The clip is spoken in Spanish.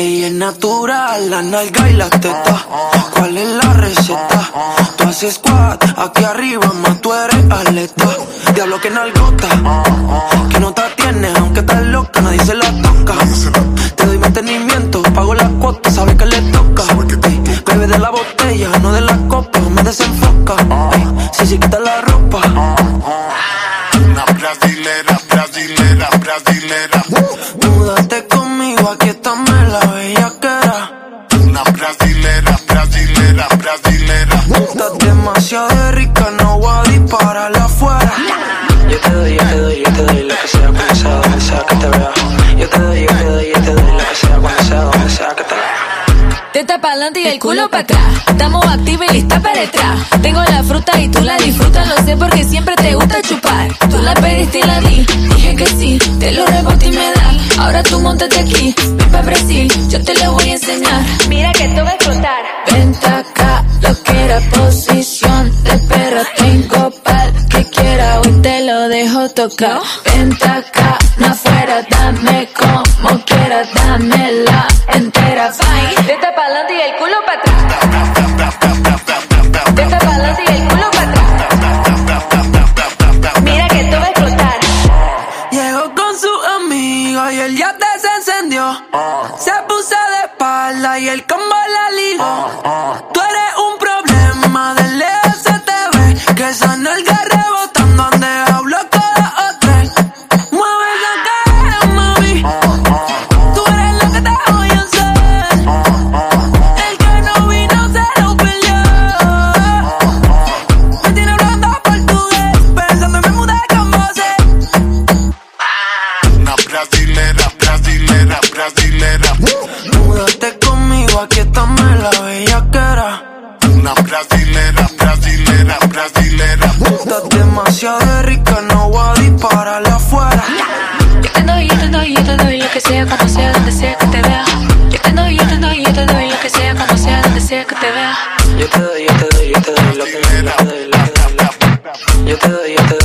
Ella es natural, la nalga y la teta. ¿Cuál es la receta? Tú haces squat, aquí arriba, más tú eres atleta. Diablo que nalgota, que no te tienes, aunque estás loca, nadie se la toca. Te doy mantenimiento, pago la cuota, sabes que le toca. Ey, bebe de la botella, no de la copa, me desenfoca. Ey, si se quita la Múdate conmigo, aquí está la bellaquera. Una brasilera, brasilera, brasilera. Teta para adelante y el culo para atrás. Estamos activa y lista para detrás. Tengo la fruta y tú la disfrutas, lo sé porque siempre te gusta chupar. Tú la pediste y la di, dije que sí, te lo reboté y me da. Ahora tú montate aquí, ven pa' Brasil, yo te lo voy a enseñar. Mira que esto va a explotar. Vente acá, lo que era posición de perro. Tengo pal que quiera, hoy te lo dejo tocar. Vente acá, no dame como quieras, dame la entera. Fine. Teta para adelante y el culo para atrás. Teta para adelante y el culo para atrás. Mira que esto va a explotar. Llegó con su amiga y el yate se encendió. Se puso de espalda y el combo la ligó. Tú eres las dileras. Múdate conmigo, aquí estamos en la bellaquera. Una brasilera, brasilera, brasilera. Estás demasiado rica, no voy a dispararla afuera. Yo te doy, yo te doy, yo te doy lo que sea, como sea, donde sea que te vea. Yo te doy, yo te doy, yo te doy lo que sea, como sea, donde sea que te vea. Yo te doy, yo te doy, yo te doy lo que sea, yo te doy, yo te doy.